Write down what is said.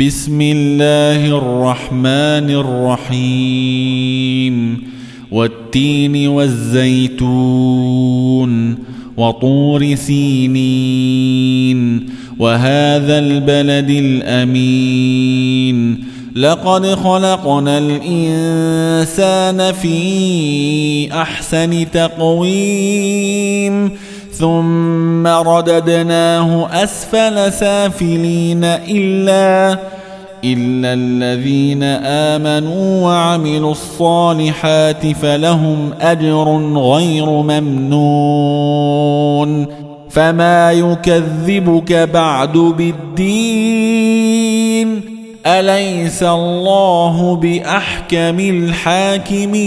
بسم الله الرحمن الرحيم. والتين والزيتون وطور سينين. وهذا البلد الأمين. لقد خلقنا الإنسان في أحسن تقويم. ثم رددناه أسفل سافلين إلا إلا الذين آمنوا وعملوا الصالحات فلهم أجر غير ممنون. فما يكذبك بعد بالدين. أليس الله بأحكم الحاكمين؟